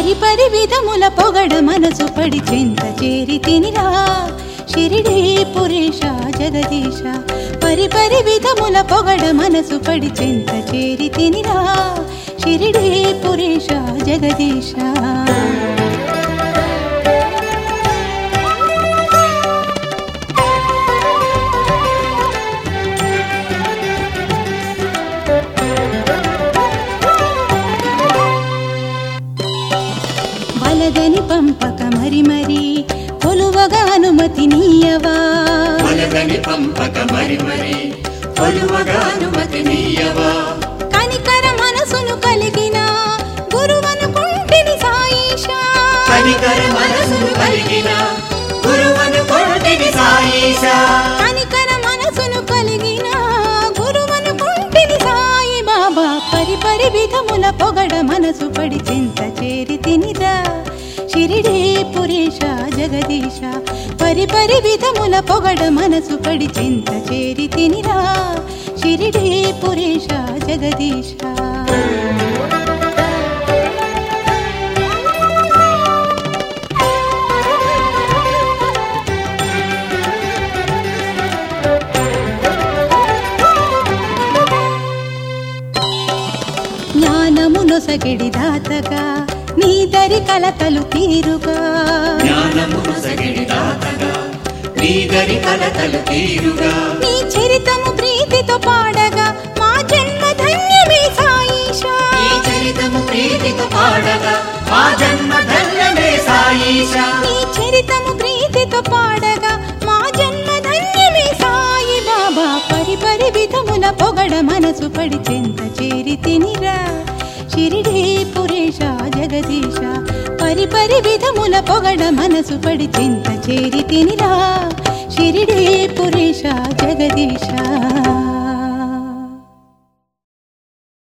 పరి పరి విధముల పొగడ మనసు పడి చెంత చేరి తినిరా. షిరిడి పురేష జగదీశ పరి పరి విధముల పొగడ మనసు పడి చెంత చేరి తినిరా. షిరిడి పురేష జగదీశ. వలదని పంపక మరి మరి కొలువగా అనుమతి నీయవా? వలదని పంపక మరి మరి కొలువగా అనుమతి నీయవా? కనికర మనసును కలిగిన గురువనుకుంటిని సాయిషా. కనికర మనసును కలిగిన సాయిష. కనికర మనసును కలిగిన గురువనుకుంటిని సాయి బాబా. పరి పరి విధముల పొగడ మనసు పడి చింత చేరి తినిరా పిరిడే పురేష జగదీశ. పరి పరి విధముల పొగడ మనసు పడి చింత చేరి తినిరా. షిరిడే పురేష జగదీశ. జ్ఞానమునొసగిడి దాతగా నీ దరి కలతలు తీరుగా. జ్ఞానమును సగిడి దాతగా నీదరి కలతలు తీరుగా. నీ చరితము ప్రీతితో పాడగా మా జన్మ ధన్యమే సాయిషా. చరితము ప్రీతితో పాడగా మా జన్మ ధన్యమే సాయిష. నీ చరితము ప్రీతితో పాడగా మా జన్మ ధన్యమే సాయి బాబా పరి పరి విధముల పొగడ మనసు పడి చెంత చేరి తినిరా. షిరిడే పురేష జగదీశ పరి పరి విధముల పొగడ మనసు పడి చింత చేరి తినిరా షిరిడే పురేష జగదీశ